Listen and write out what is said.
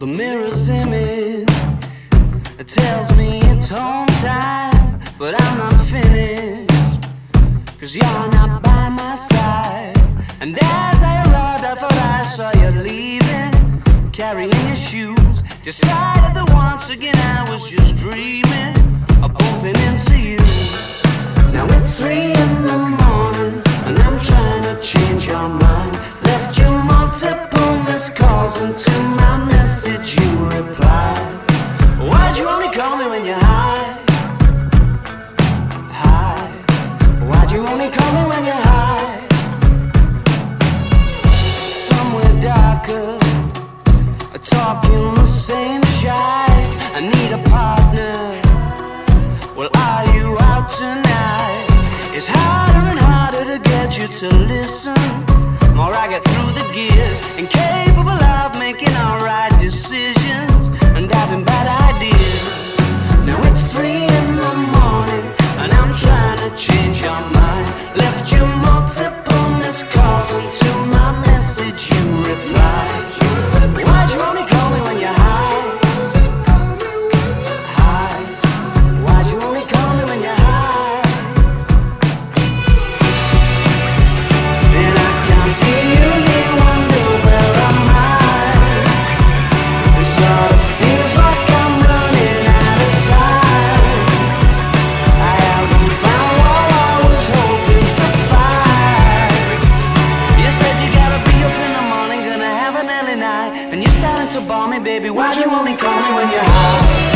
The mirror's image it tells me it's home time, but I'm not finished. Cause you're not by my side. And as I arrived, I thought I saw you leaving, carrying your shoes. Decided that once again I was just dreaming talking the same shit. I need a partner. Well, are you out tonight? It's harder and harder to get you to listen. More I get through the gears, incapable of making alright. me, baby, why'd you only call me when you're high?